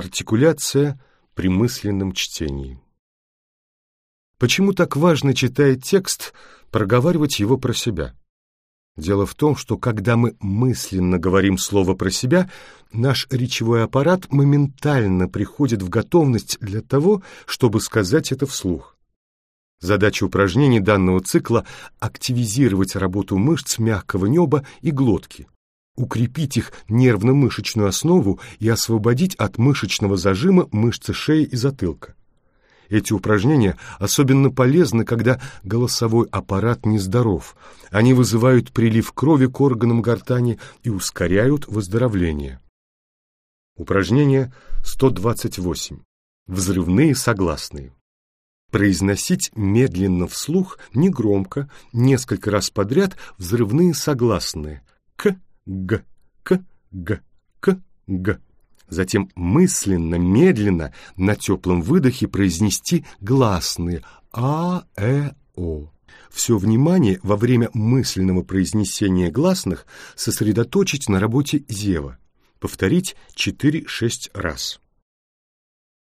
Артикуляция при мысленном чтении. Почему так важно, читая текст, проговаривать его про себя? Дело в том, что когда мы мысленно говорим слово про себя, наш речевой аппарат моментально приходит в готовность для того, чтобы сказать это вслух. Задача упражнений данного цикла – активизировать работу мышц мягкого неба и глотки укрепить их нервно-мышечную основу и освободить от мышечного зажима мышцы шеи и затылка. Эти упражнения особенно полезны, когда голосовой аппарат нездоров. Они вызывают прилив крови к органам гортани и ускоряют выздоровление. Упражнение 128. Взрывные согласные. Произносить медленно вслух, негромко, несколько раз подряд взрывные согласные «к», Г, К, Г, К, Г. Затем мысленно, медленно на теплом выдохе произнести гласные А, Э, О. Все внимание во время мысленного произнесения гласных сосредоточить на работе зева. Повторить 4-6 раз.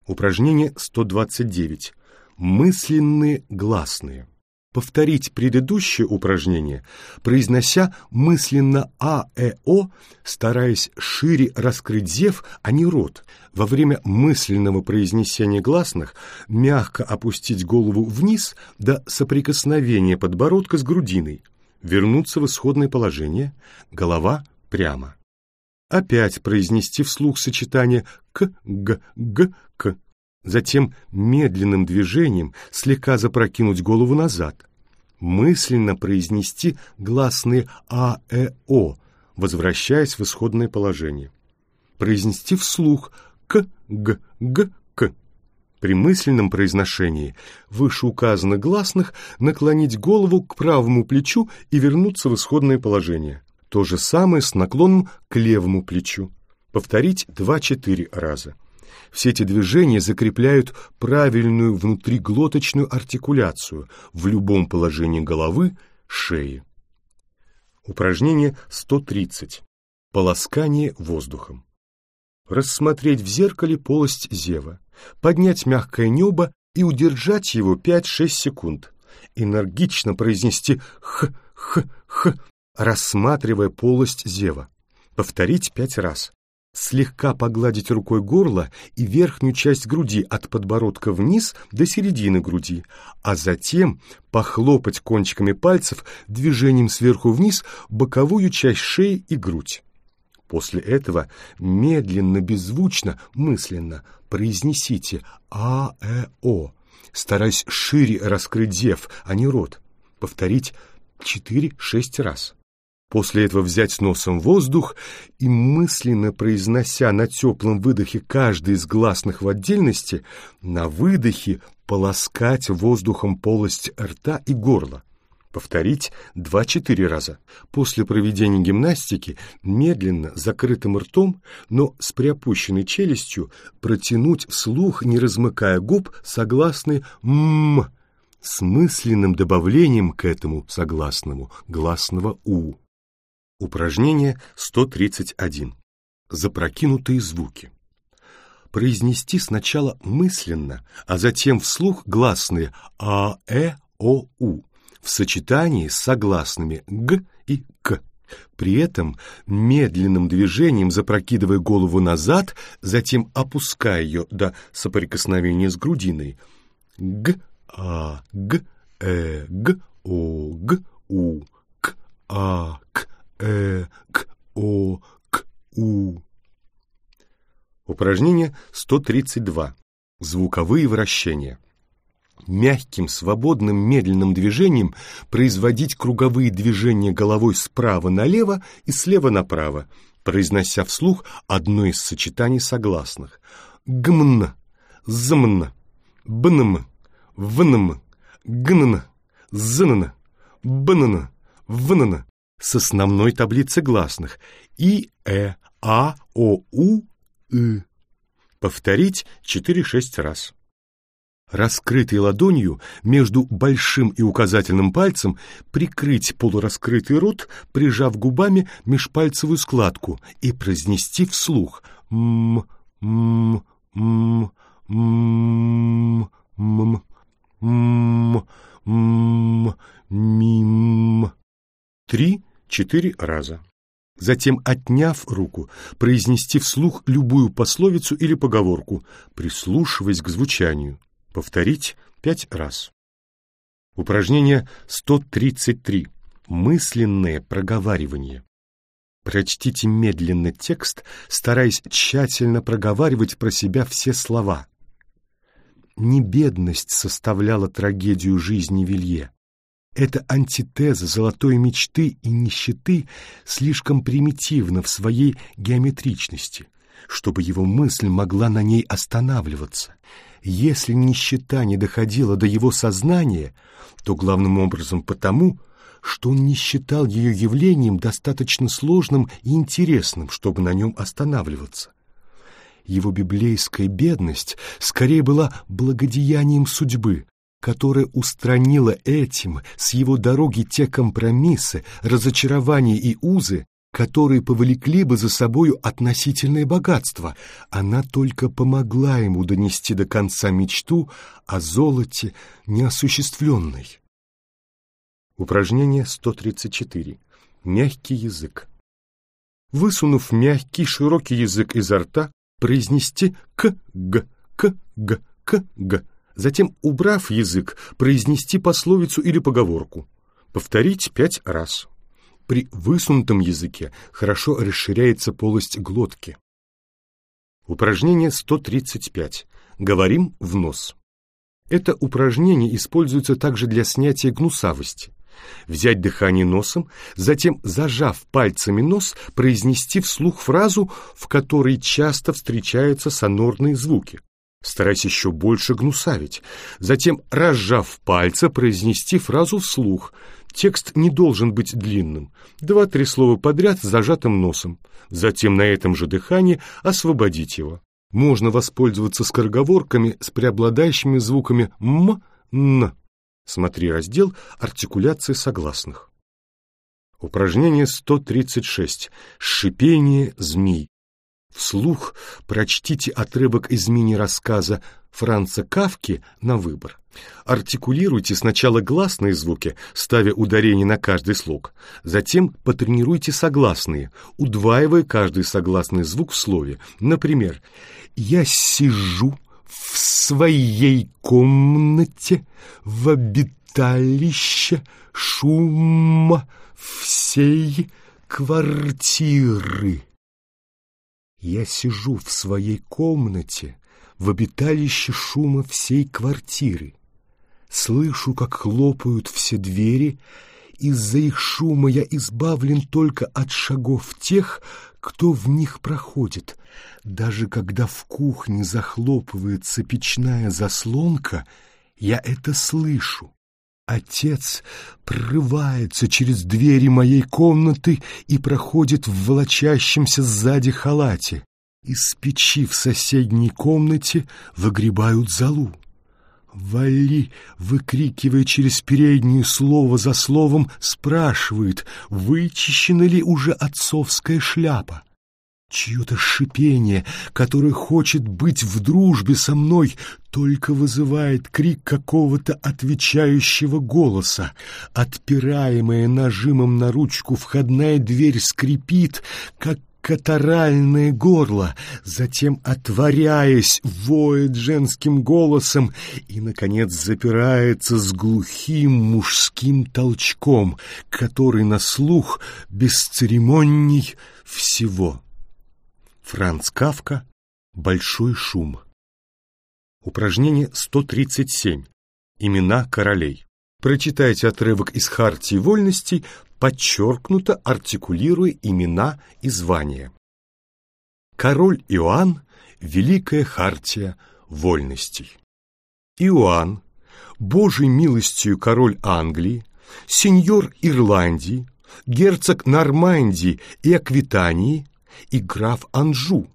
Упражнение 129. Мысленные гласные повторить предыдущее упражнение, произнося мысленно А, Э, О, стараясь шире раскрыть зев, а не рот. Во время мысленного произнесения гласных мягко опустить голову вниз до соприкосновения подбородка с грудиной, вернуться в исходное положение, голова прямо. Опять произнести вслух сочетание К, Г, Г, К, Затем медленным движением слегка запрокинуть голову назад. Мысленно произнести гласные А, Э, О, возвращаясь в исходное положение. Произнести вслух К, Г, Г, К. При мысленном произношении вышеуказанных гласных наклонить голову к правому плечу и вернуться в исходное положение. То же самое с наклоном к левому плечу. Повторить 2-4 раза. Все эти движения закрепляют правильную внутриглоточную артикуляцию в любом положении головы, шеи. Упражнение 130. Полоскание воздухом. Рассмотреть в зеркале полость зева, поднять мягкое небо и удержать его 5-6 секунд. Энергично произнести «х-х-х», рассматривая полость зева. Повторить пять раз слегка погладить рукой горло и верхнюю часть груди от подбородка вниз до середины груди, а затем похлопать кончиками пальцев движением сверху вниз боковую часть шеи и грудь. После этого медленно, беззвучно, мысленно произнесите «А-э-о», стараясь шире раскрыть зев, а не рот. Повторить 4-6 раз. После этого взять носом воздух и, мысленно произнося на теплом выдохе каждый из гласных в отдельности, на выдохе полоскать воздухом полость рта и горла. Повторить 2-4 раза. После проведения гимнастики медленно, закрытым ртом, но с приопущенной челюстью, протянуть вслух, не размыкая губ, согласный «м» с мысленным добавлением к этому согласному гласного «у». Упражнение 131. Запрокинутые звуки. Произнести сначала мысленно, а затем вслух гласные А, Э, О, У в сочетании с согласными Г и К. При этом медленным движением запрокидывая голову назад, затем опуская ее до соприкосновения с грудиной. Г, А, Г, Э, Г, О, Г, У, К, А, К, э, к, о, к, у. Упражнение 132. Звуковые вращения. Мягким, свободным, медленным движением производить круговые движения головой справа налево и слева направо, произнося вслух одно из сочетаний согласных. Гмн, змн, бнм, внм, гнн, знн, бнн, внн, с основной таблицы гласных И, Э, А, О, У, И. Повторить 4-6 раз. Раскрытой ладонью между большим и указательным пальцем прикрыть полураскрытый рот, прижав губами межпальцевую складку и произнести вслух «м, м, м, м, м, м, м, мим. Три-четыре раза. Затем, отняв руку, произнести вслух любую пословицу или поговорку, прислушиваясь к звучанию. Повторить пять раз. Упражнение 133. Мысленное проговаривание. Прочтите медленно текст, стараясь тщательно проговаривать про себя все слова. Не бедность составляла трагедию жизни Вилье. Эта антитеза золотой мечты и нищеты слишком примитивна в своей геометричности, чтобы его мысль могла на ней останавливаться. Если нищета не доходила до его сознания, то главным образом потому, что он не считал ее явлением достаточно сложным и интересным, чтобы на нем останавливаться. Его библейская бедность скорее была благодеянием судьбы, которая устранила этим с его дороги те компромиссы, разочарования и узы, которые повлекли бы за собою относительное богатство. Она только помогла ему донести до конца мечту о золоте неосуществленной. Упражнение 134. Мягкий язык. Высунув мягкий, широкий язык изо рта, произнести «к-г», «к-г», «к-г». Затем, убрав язык, произнести пословицу или поговорку. Повторить пять раз. При высунутом языке хорошо расширяется полость глотки. Упражнение 135. Говорим в нос. Это упражнение используется также для снятия гнусавости взять дыхание носом, затем, зажав пальцами нос, произнести вслух фразу, в которой часто встречаются сонорные звуки. Стараясь еще больше гнусавить. Затем, разжав пальцы, произнести фразу вслух. Текст не должен быть длинным. Два-три слова подряд с зажатым носом. Затем на этом же дыхании освободить его. Можно воспользоваться скороговорками с преобладающими звуками «м», «н». Смотри раздел «Артикуляции согласных». Упражнение 136. Шипение змей. Вслух прочтите отрывок из мини-рассказа Франца Кавки на выбор. Артикулируйте сначала гласные звуки, ставя ударение на каждый слог. Затем потренируйте согласные, удваивая каждый согласный звук в слове. Например, «Я сижу в своей комнате в обиталище шума всей квартиры. Я сижу в своей комнате в обиталище шума всей квартиры. Слышу, как хлопают все двери, из-за их шума я избавлен только от шагов тех, кто в них проходит. Даже когда в кухне захлопывается печная заслонка, я это слышу. Отец прорывается через двери моей комнаты и проходит в волочащемся сзади халате. Из печи в соседней комнате выгребают золу. Вали, выкрикивая через переднюю слово за словом, спрашивает, вычищена ли уже отцовская шляпа. Чье-то шипение, которое хочет быть в дружбе со мной, только вызывает крик какого-то отвечающего голоса. Отпираемая нажимом на ручку входная дверь скрипит, как катаральное горло, затем, отворяясь, воет женским голосом и, наконец, запирается с глухим мужским толчком, который на слух бесцеремонней всего. Франц Кавка «Большой шум». Упражнение 137. Имена королей. Прочитайте отрывок из Хартии вольностей подчеркнуто артикулируя имена и звания. Король Иоанн – Великая Хартия Вольностей. Иоанн, Божьей милостью король Англии, сеньор Ирландии, герцог Нормандии и Аквитании и граф Анжу,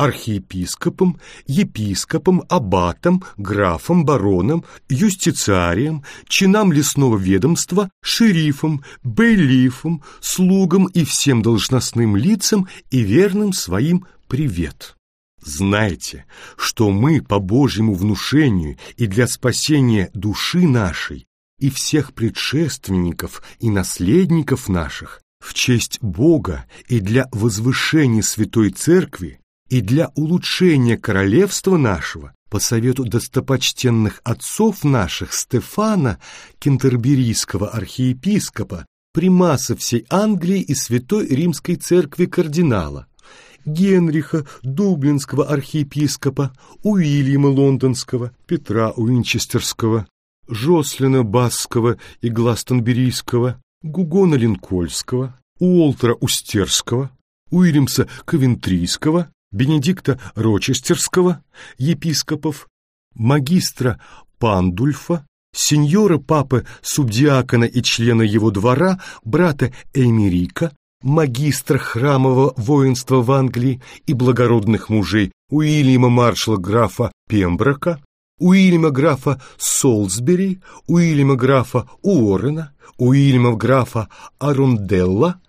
архиепископом, епископом, аббатом, графом, бароном, юстициарием, чинам лесного ведомства, шерифом, бейлифом, слугам и всем должностным лицам и верным своим привет. Знайте, что мы по Божьему внушению и для спасения души нашей и всех предшественников и наследников наших в честь Бога и для возвышения Святой Церкви и для улучшения королевства нашего по совету достопочтенных отцов наших Стефана, кентерберийского архиепископа, примаса всей Англии и Святой Римской Церкви кардинала, Генриха, дублинского архиепископа, Уильяма Лондонского, Петра Уинчестерского, Жослина Басского и Гластонберийского, Гугона Линкольского, Уолтера Устерского, Уильямса Ковентрийского, Бенедикта Рочестерского, епископов, магистра Пандульфа, сеньора папы субдиакона и члена его двора, брата Эмерика, магистра храмового воинства в Англии и благородных мужей Уильяма маршала графа Пемброка, Уильяма графа Солсбери, Уильяма графа Уоррена, Уильяма графа Арунделла,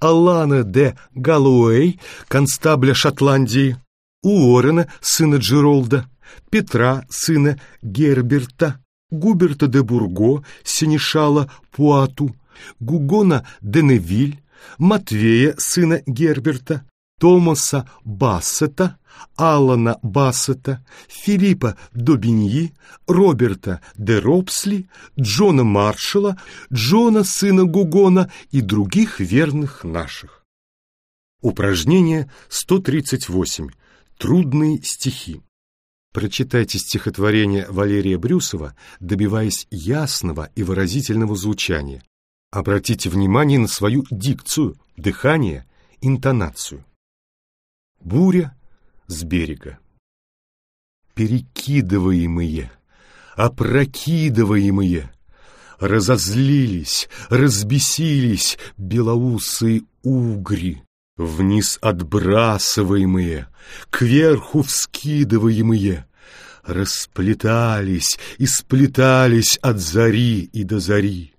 Алана де Галуэй, констабля Шотландии, Уоррена, сына Джеролда, Петра, сына Герберта, Губерта де Бурго, синешала Пуату, Гугона де Невиль, Матвея, сына Герберта, Томаса Бассета, Алана Бассета, Филиппа Добиньи, Роберта де Робсли, Джона Маршала, Джона, сына Гугона и других верных наших. Упражнение 138. Трудные стихи. Прочитайте стихотворение Валерия Брюсова, добиваясь ясного и выразительного звучания. Обратите внимание на свою дикцию, дыхание, интонацию. Буря с берега. Перекидываемые, опрокидываемые, разозлились, разбесились белоусые угри, вниз отбрасываемые, кверху вскидываемые, расплетались и сплетались от зари и до зари.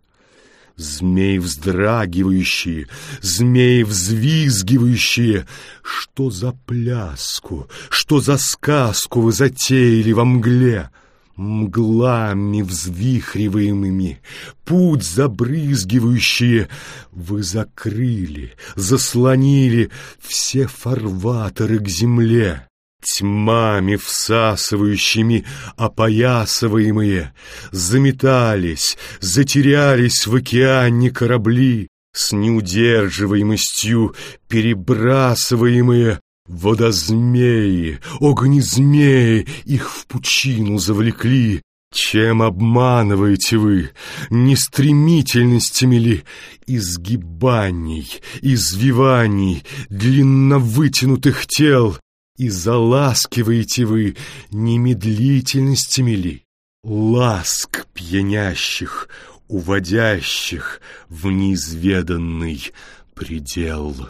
Змеи вздрагивающие, змеи взвизгивающие. Что за пляску, что за сказку вы затеяли во мгле? Мглами взвихриваемыми, путь забрызгивающие, Вы закрыли, заслонили все фарватеры к земле тьмами всасывающими, опоясываемые, заметались, затерялись в океане корабли, с неудерживаемостью перебрасываемые водозмеи, огнезмеи их в пучину завлекли. Чем обманываете вы, нестремительностями ли, изгибаний, извиваний, длинно вытянутых тел, и заласкиваете вы немедлительностями ли? Ласк пьянящих, уводящих в неизведанный предел.